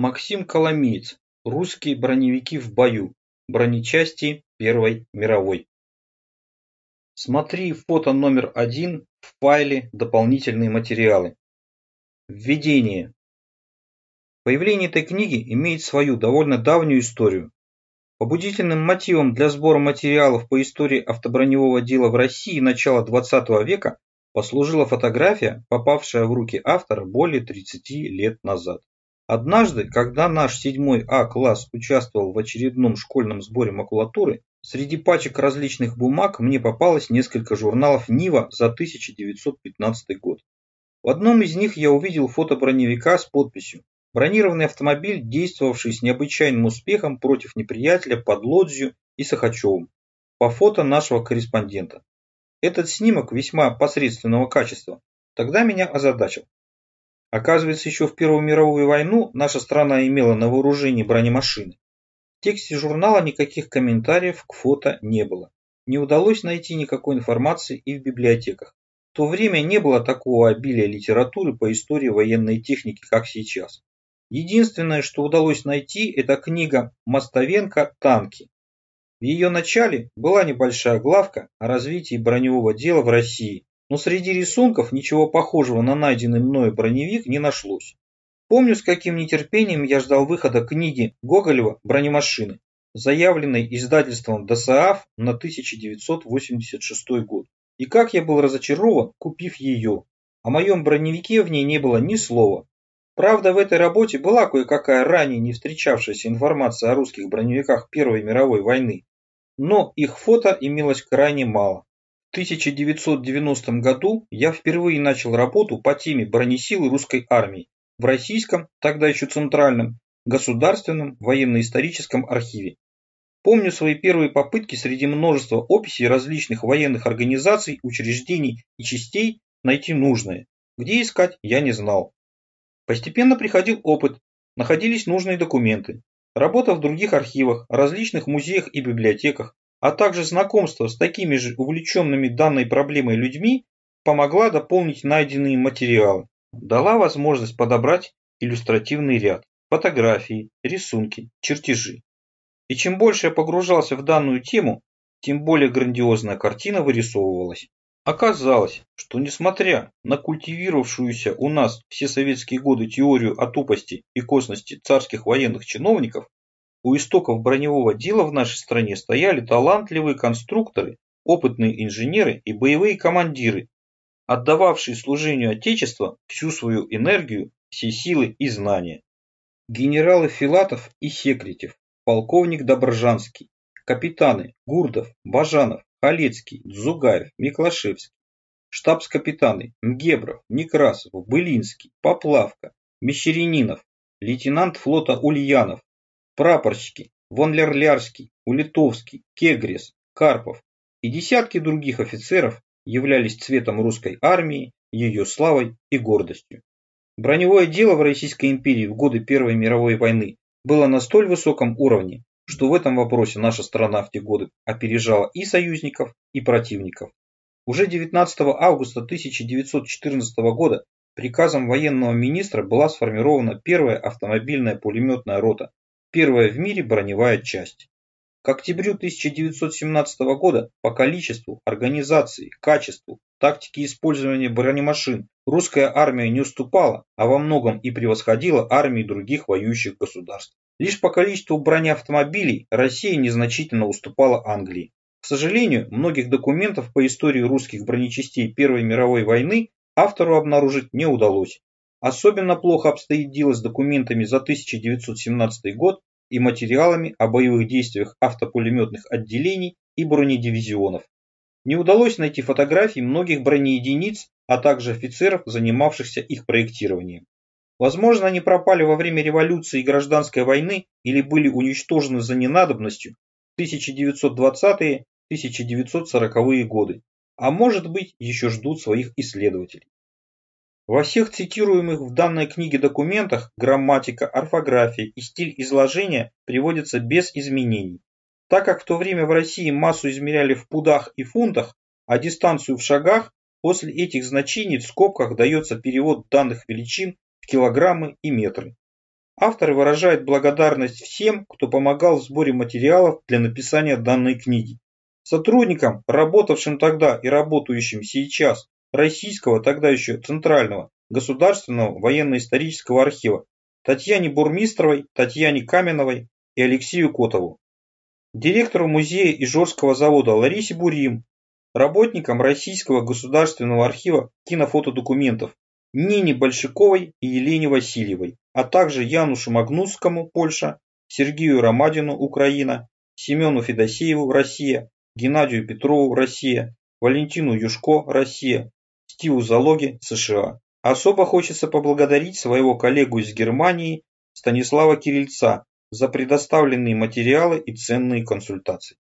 Максим Коломеец. Русские броневики в бою. Бронечасти Первой мировой. Смотри фото номер один в файле «Дополнительные материалы». Введение. Появление этой книги имеет свою довольно давнюю историю. Побудительным мотивом для сбора материалов по истории автоброневого дела в России начала XX века послужила фотография, попавшая в руки автора более 30 лет назад. Однажды, когда наш седьмой А-класс участвовал в очередном школьном сборе макулатуры, среди пачек различных бумаг мне попалось несколько журналов «Нива» за 1915 год. В одном из них я увидел фото броневика с подписью «Бронированный автомобиль, действовавший с необычайным успехом против неприятеля под Лодзью и Сахачевым» по фото нашего корреспондента. Этот снимок весьма посредственного качества тогда меня озадачил. Оказывается, еще в Первую мировую войну наша страна имела на вооружении бронемашины. В тексте журнала никаких комментариев к фото не было. Не удалось найти никакой информации и в библиотеках. В то время не было такого обилия литературы по истории военной техники, как сейчас. Единственное, что удалось найти, это книга Мостовенко «Танки». В ее начале была небольшая главка о развитии броневого дела в России но среди рисунков ничего похожего на найденный мною броневик не нашлось. Помню, с каким нетерпением я ждал выхода книги Гоголева «Бронемашины», заявленной издательством ДОСААФ на 1986 год. И как я был разочарован, купив ее. О моем броневике в ней не было ни слова. Правда, в этой работе была кое-какая ранее не встречавшаяся информация о русских броневиках Первой мировой войны, но их фото имелось крайне мало. В 1990 году я впервые начал работу по теме бронесилы русской армии в Российском, тогда еще Центральном, Государственном военно-историческом архиве. Помню свои первые попытки среди множества описей различных военных организаций, учреждений и частей найти нужное. Где искать, я не знал. Постепенно приходил опыт, находились нужные документы. Работа в других архивах, различных музеях и библиотеках, а также знакомство с такими же увлеченными данной проблемой людьми помогла дополнить найденные материалы, дала возможность подобрать иллюстративный ряд, фотографии, рисунки, чертежи. И чем больше я погружался в данную тему, тем более грандиозная картина вырисовывалась. Оказалось, что несмотря на культивировавшуюся у нас все советские годы теорию о тупости и косности царских военных чиновников, у истоков броневого дела в нашей стране стояли талантливые конструкторы, опытные инженеры и боевые командиры, отдававшие служению Отечества всю свою энергию, все силы и знания. Генералы Филатов и Секретев, полковник Доброжанский, капитаны Гурдов, Бажанов, Халецкий, Дзугаев, Миклашевский, штабс-капитаны Мгебров, Некрасов, Былинский, Поплавка, Мещерининов, лейтенант флота Ульянов, прапорщики Вонлерлярский, Улитовский, Кегрес, Карпов и десятки других офицеров являлись цветом русской армии, ее славой и гордостью. Броневое дело в Российской империи в годы Первой мировой войны было на столь высоком уровне, что в этом вопросе наша страна в те годы опережала и союзников, и противников. Уже 19 августа 1914 года приказом военного министра была сформирована первая автомобильная пулеметная рота первая в мире броневая часть. К октябрю 1917 года по количеству, организации, качеству, тактике использования бронемашин русская армия не уступала, а во многом и превосходила армии других воюющих государств. Лишь по количеству бронеавтомобилей Россия незначительно уступала Англии. К сожалению, многих документов по истории русских бронечастей Первой мировой войны автору обнаружить не удалось. Особенно плохо обстоит дело с документами за 1917 год и материалами о боевых действиях автопулеметных отделений и бронедивизионов. Не удалось найти фотографий многих бронеединиц, а также офицеров, занимавшихся их проектированием. Возможно, они пропали во время революции и гражданской войны или были уничтожены за ненадобностью в 1920-1940-е годы, а может быть еще ждут своих исследователей. Во всех цитируемых в данной книге документах грамматика, орфография и стиль изложения приводятся без изменений. Так как в то время в России массу измеряли в пудах и фунтах, а дистанцию в шагах, после этих значений в скобках дается перевод данных величин в килограммы и метры. Авторы выражают благодарность всем, кто помогал в сборе материалов для написания данной книги. Сотрудникам, работавшим тогда и работающим сейчас Российского, тогда еще Центрального, Государственного военно-исторического архива, Татьяне Бурмистровой, Татьяне Каменовой и Алексею Котову. Директору музея Ижорского завода Ларисе Бурим, работникам Российского государственного архива кинофотодокументов Нине Большаковой и Елене Васильевой, а также Янушу Магнусскому, Польша, Сергею Ромадину, Украина, Семену Федосееву, Россия, Геннадию Петрову, Россия, Валентину Юшко, Россия, Стиву Залоге, США. Особо хочется поблагодарить своего коллегу из Германии Станислава Кирильца за предоставленные материалы и ценные консультации.